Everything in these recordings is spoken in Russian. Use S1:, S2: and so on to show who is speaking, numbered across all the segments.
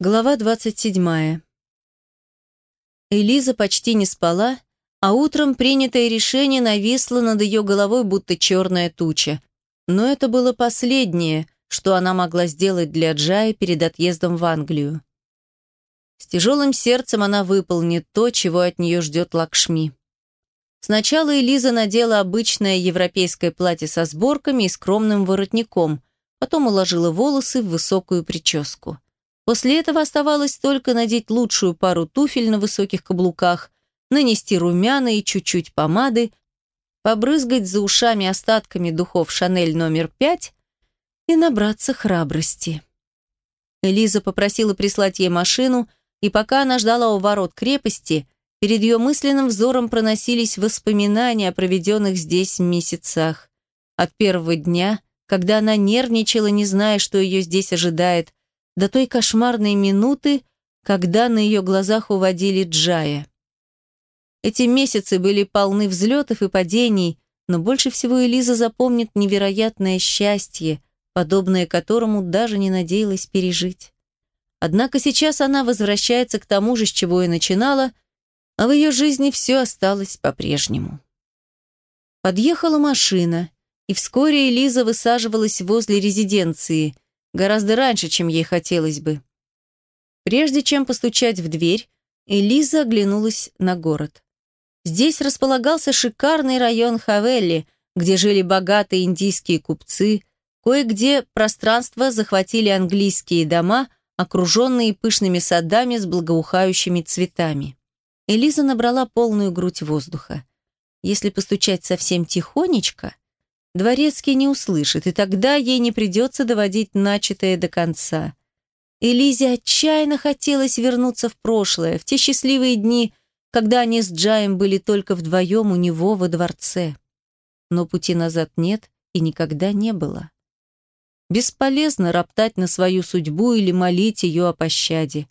S1: Глава 27. Элиза почти не спала, а утром принятое решение нависло над ее головой, будто черная туча. Но это было последнее, что она могла сделать для Джая перед отъездом в Англию. С тяжелым сердцем она выполнит то, чего от нее ждет Лакшми. Сначала Элиза надела обычное европейское платье со сборками и скромным воротником, потом уложила волосы в высокую прическу. После этого оставалось только надеть лучшую пару туфель на высоких каблуках, нанести румяна и чуть-чуть помады, побрызгать за ушами остатками духов «Шанель номер пять» и набраться храбрости. Элиза попросила прислать ей машину, и пока она ждала у ворот крепости, перед ее мысленным взором проносились воспоминания о проведенных здесь месяцах. От первого дня, когда она нервничала, не зная, что ее здесь ожидает, до той кошмарной минуты, когда на ее глазах уводили Джая. Эти месяцы были полны взлетов и падений, но больше всего Элиза запомнит невероятное счастье, подобное которому даже не надеялась пережить. Однако сейчас она возвращается к тому же, с чего и начинала, а в ее жизни все осталось по-прежнему. Подъехала машина, и вскоре Элиза высаживалась возле резиденции, Гораздо раньше, чем ей хотелось бы. Прежде чем постучать в дверь, Элиза оглянулась на город. Здесь располагался шикарный район Хавелли, где жили богатые индийские купцы, кое-где пространство захватили английские дома, окруженные пышными садами с благоухающими цветами. Элиза набрала полную грудь воздуха. Если постучать совсем тихонечко, Дворецкий не услышит, и тогда ей не придется доводить начатое до конца. Элизе отчаянно хотелось вернуться в прошлое, в те счастливые дни, когда они с Джаем были только вдвоем у него во дворце. Но пути назад нет и никогда не было. Бесполезно роптать на свою судьбу или молить ее о пощаде.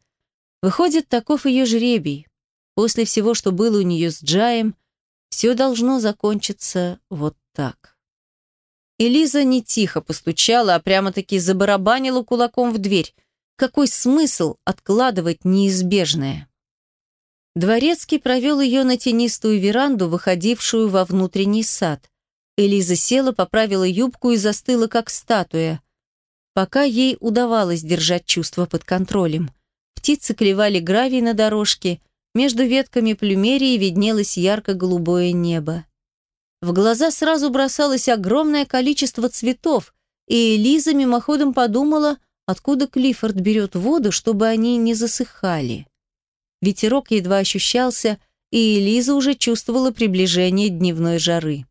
S1: Выходит, таков ее жребий. После всего, что было у нее с Джаем, все должно закончиться вот так. Элиза не тихо постучала, а прямо-таки забарабанила кулаком в дверь. Какой смысл откладывать неизбежное? Дворецкий провел ее на тенистую веранду, выходившую во внутренний сад. Элиза села, поправила юбку и застыла, как статуя. Пока ей удавалось держать чувства под контролем. Птицы клевали гравий на дорожке, между ветками плюмерии виднелось ярко-голубое небо. В глаза сразу бросалось огромное количество цветов, и Элиза мимоходом подумала, откуда Клиффорд берет воду, чтобы они не засыхали. Ветерок едва ощущался, и Элиза уже чувствовала приближение дневной жары.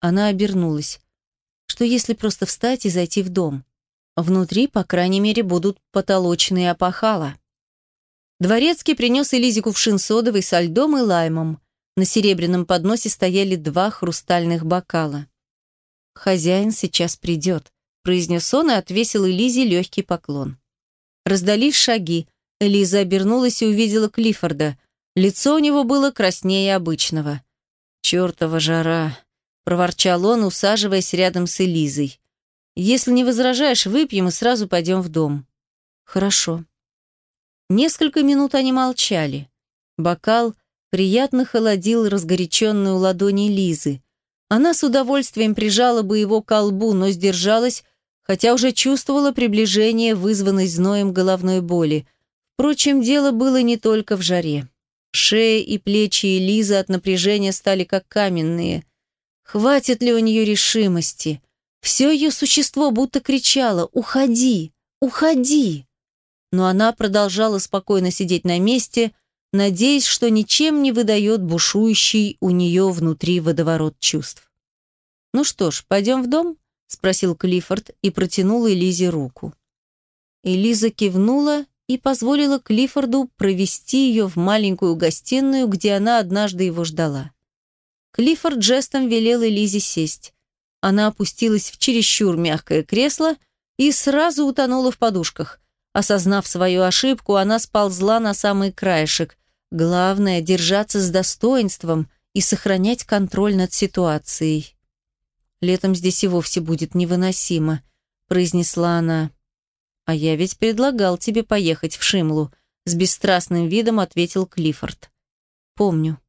S1: Она обернулась. Что если просто встать и зайти в дом? Внутри, по крайней мере, будут потолочные опахала. Дворецкий принес Элизе кувшин содовой со льдом и лаймом. На серебряном подносе стояли два хрустальных бокала. «Хозяин сейчас придет», — произнес он и отвесил Элизе легкий поклон. Раздались шаги. Элиза обернулась и увидела Клиффорда. Лицо у него было краснее обычного. «Чертова жара!» — проворчал он, усаживаясь рядом с Элизой. «Если не возражаешь, выпьем и сразу пойдем в дом». «Хорошо». Несколько минут они молчали. Бокал приятно холодил разгоряченную ладони Лизы. Она с удовольствием прижала бы его к колбу, но сдержалась, хотя уже чувствовала приближение вызванной зноем головной боли. Впрочем, дело было не только в жаре. Шея и плечи Элизы от напряжения стали как каменные. Хватит ли у нее решимости? Все ее существо будто кричало «Уходи! Уходи!» Но она продолжала спокойно сидеть на месте, надеясь, что ничем не выдает бушующий у нее внутри водоворот чувств. «Ну что ж, пойдем в дом?» — спросил Клиффорд и протянул Элизе руку. Элиза кивнула и позволила Клиффорду провести ее в маленькую гостиную, где она однажды его ждала. Клиффорд жестом велел Элизе сесть. Она опустилась в чересчур мягкое кресло и сразу утонула в подушках. Осознав свою ошибку, она сползла на самый краешек, Главное – держаться с достоинством и сохранять контроль над ситуацией. «Летом здесь и вовсе будет невыносимо», – произнесла она. «А я ведь предлагал тебе поехать в Шимлу», — с бесстрастным видом ответил Клиффорд. «Помню».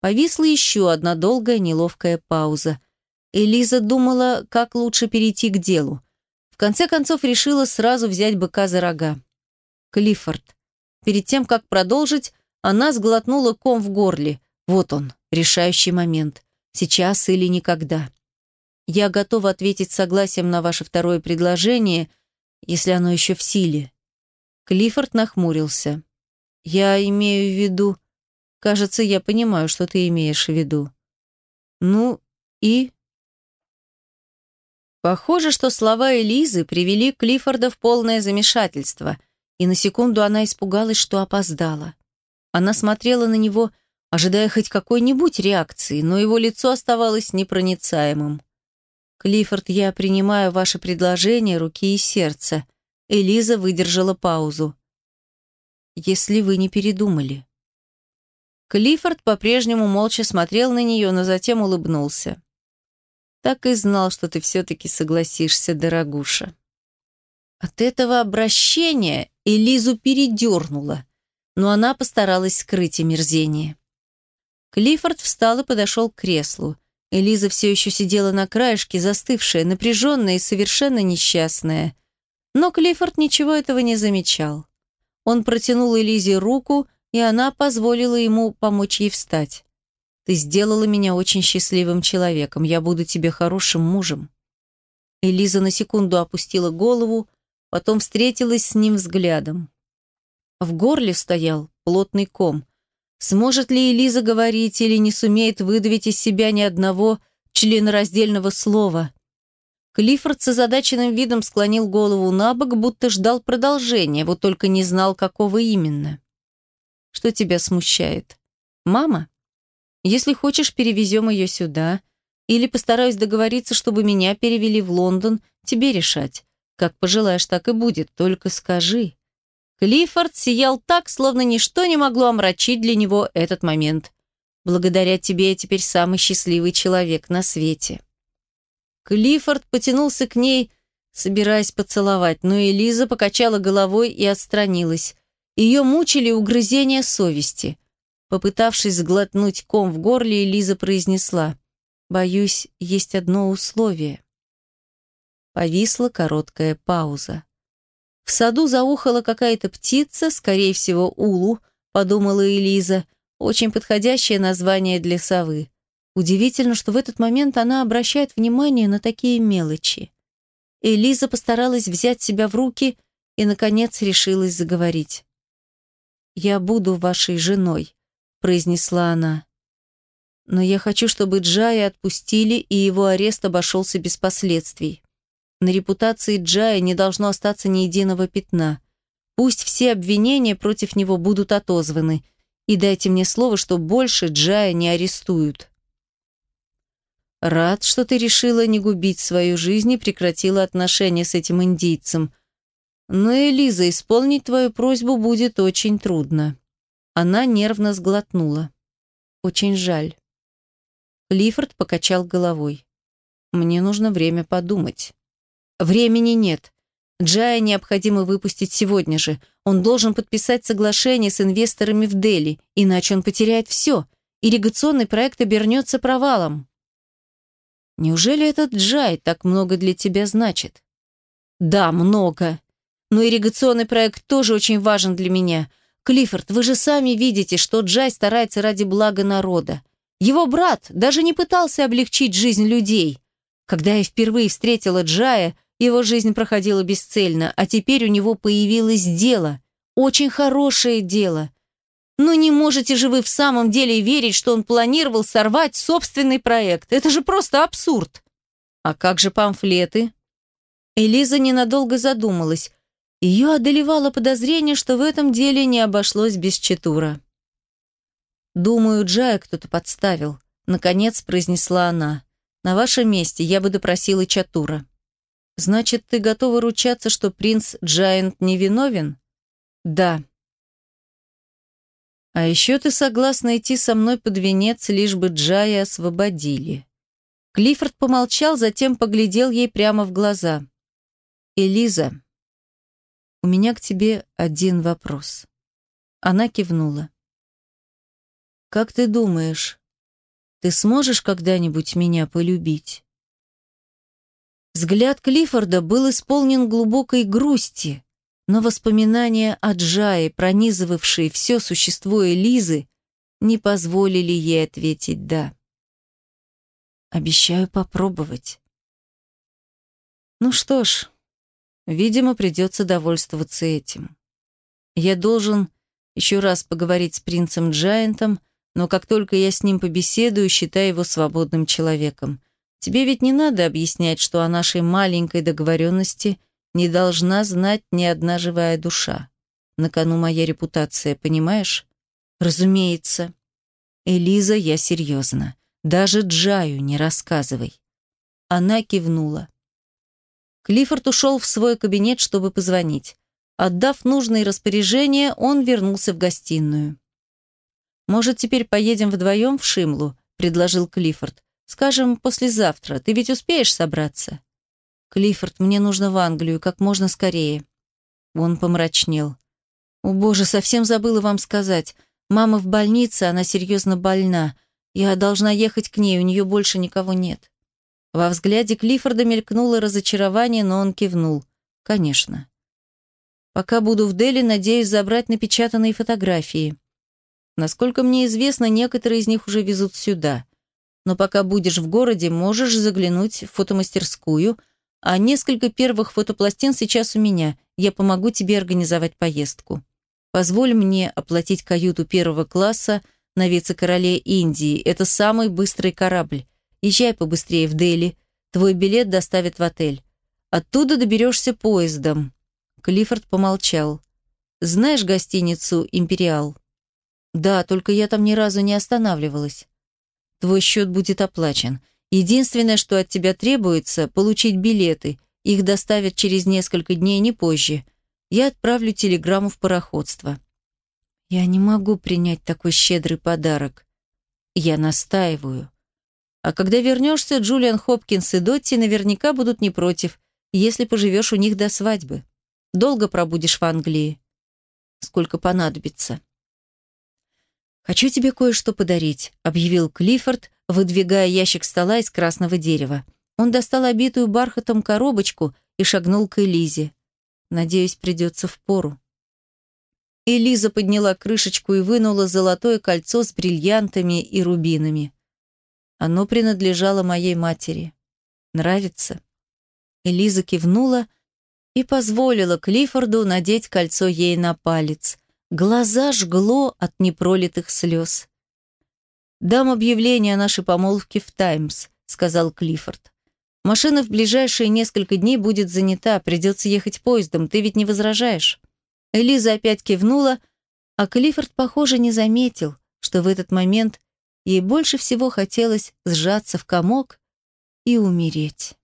S1: Повисла еще одна долгая неловкая пауза. Элиза думала, как лучше перейти к делу. В конце концов решила сразу взять быка за рога. «Клиффорд». Перед тем, как продолжить, она сглотнула ком в горле. Вот он, решающий момент. Сейчас или никогда. Я готова ответить согласием на ваше второе предложение, если оно еще в силе. Клиффорд нахмурился. Я имею в виду... Кажется, я понимаю, что ты имеешь в виду. Ну и... Похоже, что слова Элизы привели Клиффорда в полное замешательство, и на секунду она испугалась, что опоздала. Она смотрела на него, ожидая хоть какой-нибудь реакции, но его лицо оставалось непроницаемым. «Клиффорд, я принимаю ваше предложение руки и сердца». Элиза выдержала паузу. «Если вы не передумали». Клиффорд по-прежнему молча смотрел на нее, но затем улыбнулся. «Так и знал, что ты все-таки согласишься, дорогуша». От этого обращения Элизу передернула, но она постаралась скрыть омерзение. Клиффорд встал и подошел к креслу. Элиза все еще сидела на краешке, застывшая, напряженная и совершенно несчастная. Но Клиффорд ничего этого не замечал. Он протянул Элизе руку, и она позволила ему помочь ей встать. «Ты сделала меня очень счастливым человеком. Я буду тебе хорошим мужем». Элиза на секунду опустила голову, потом встретилась с ним взглядом. В горле стоял плотный ком – Сможет ли Элиза говорить или не сумеет выдавить из себя ни одного членораздельного слова? Клиффорд с озадаченным видом склонил голову на бок, будто ждал продолжения, вот только не знал, какого именно. «Что тебя смущает? Мама? Если хочешь, перевезем ее сюда. Или постараюсь договориться, чтобы меня перевели в Лондон. Тебе решать. Как пожелаешь, так и будет. Только скажи». Клиффорд сиял так, словно ничто не могло омрачить для него этот момент. Благодаря тебе я теперь самый счастливый человек на свете. Клиффорд потянулся к ней, собираясь поцеловать, но Элиза покачала головой и отстранилась. Ее мучили угрызения совести. Попытавшись сглотнуть ком в горле, Элиза произнесла, «Боюсь, есть одно условие». Повисла короткая пауза. В саду заухала какая-то птица, скорее всего, улу, подумала Элиза, очень подходящее название для совы. Удивительно, что в этот момент она обращает внимание на такие мелочи. Элиза постаралась взять себя в руки и, наконец, решилась заговорить. «Я буду вашей женой», — произнесла она. «Но я хочу, чтобы Джая отпустили, и его арест обошелся без последствий. На репутации Джая не должно остаться ни единого пятна. Пусть все обвинения против него будут отозваны. И дайте мне слово, что больше Джая не арестуют. Рад, что ты решила не губить свою жизнь и прекратила отношения с этим индийцем. Но, Элиза, исполнить твою просьбу будет очень трудно. Она нервно сглотнула. Очень жаль. Клиффорд покачал головой. Мне нужно время подумать. Времени нет. Джая необходимо выпустить сегодня же. Он должен подписать соглашение с инвесторами в Дели, иначе он потеряет все. Ирригационный проект обернется провалом. Неужели этот Джай так много для тебя значит? Да, много. Но ирригационный проект тоже очень важен для меня. Клиффорд, вы же сами видите, что Джай старается ради блага народа. Его брат даже не пытался облегчить жизнь людей. Когда я впервые встретила Джая, его жизнь проходила бесцельно, а теперь у него появилось дело. Очень хорошее дело. Но не можете же вы в самом деле верить, что он планировал сорвать собственный проект? Это же просто абсурд. А как же памфлеты? Элиза ненадолго задумалась. Ее одолевало подозрение, что в этом деле не обошлось без Четура. «Думаю, Джая кто-то подставил», — наконец произнесла она. «На вашем месте я бы допросила Чатура». Значит, ты готова ручаться, что принц Джайант невиновен? Да. А еще ты согласна идти со мной под венец, лишь бы Джая освободили. Клиффорд помолчал, затем поглядел ей прямо в глаза. Элиза, у меня к тебе один вопрос». Она кивнула. «Как ты думаешь, ты сможешь когда-нибудь меня полюбить?» Взгляд Клиффорда был исполнен глубокой грусти, но воспоминания о Джае, пронизывавшие все существо Элизы, не позволили ей ответить «да». «Обещаю попробовать». Ну что ж, видимо, придется довольствоваться этим. Я должен еще раз поговорить с принцем Джайантом, но как только я с ним побеседую, считай его свободным человеком. Тебе ведь не надо объяснять, что о нашей маленькой договоренности не должна знать ни одна живая душа. На кону моя репутация, понимаешь? Разумеется. Элиза, я серьезно. Даже Джаю не рассказывай. Она кивнула. Клиффорд ушел в свой кабинет, чтобы позвонить. Отдав нужные распоряжения, он вернулся в гостиную. «Может, теперь поедем вдвоем в Шимлу?» – предложил Клиффорд. «Скажем, послезавтра. Ты ведь успеешь собраться?» «Клиффорд, мне нужно в Англию, как можно скорее». Он помрачнел. «О, боже, совсем забыла вам сказать. Мама в больнице, она серьезно больна. Я должна ехать к ней, у нее больше никого нет». Во взгляде Клиффорда мелькнуло разочарование, но он кивнул. «Конечно. Пока буду в Дели, надеюсь забрать напечатанные фотографии. Насколько мне известно, некоторые из них уже везут сюда. Но пока будешь в городе, можешь заглянуть в фотомастерскую, а несколько первых фотопластин сейчас у меня. Я помогу тебе организовать поездку. Позволь мне оплатить каюту первого класса на вице-короле Индии. Это самый быстрый корабль. Езжай побыстрее в Дели. Твой билет доставят в отель. Оттуда доберешься поездом». Клиффорд помолчал. «Знаешь гостиницу «Империал»?» «Да, только я там ни разу не останавливалась. Твой счет будет оплачен. Единственное, что от тебя требуется, получить билеты. Их доставят через несколько дней, не позже. Я отправлю телеграмму в пароходство». «Я не могу принять такой щедрый подарок. Я настаиваю. А когда вернешься, Джулиан Хопкинс и Дотти наверняка будут не против, если поживешь у них до свадьбы. Долго пробудешь в Англии? Сколько понадобится. «Хочу тебе кое-что подарить», — объявил Клиффорд, выдвигая ящик стола из красного дерева. Он достал обитую бархатом коробочку и шагнул к Элизе. «Надеюсь, придется в пору». Элиза подняла крышечку и вынула золотое кольцо с бриллиантами и рубинами. Оно принадлежало моей матери. Нравится?» Элиза кивнула и позволила Клиффорду надеть кольцо ей на палец. Глаза жгло от непролитых слез. «Дам объявление о нашей помолвке в «Таймс», — сказал Клиффорд. «Машина в ближайшие несколько дней будет занята, придется ехать поездом, ты ведь не возражаешь?» Элиза опять кивнула, а Клиффорд, похоже, не заметил, что в этот момент Ей больше всего хотелось сжаться в комок и умереть.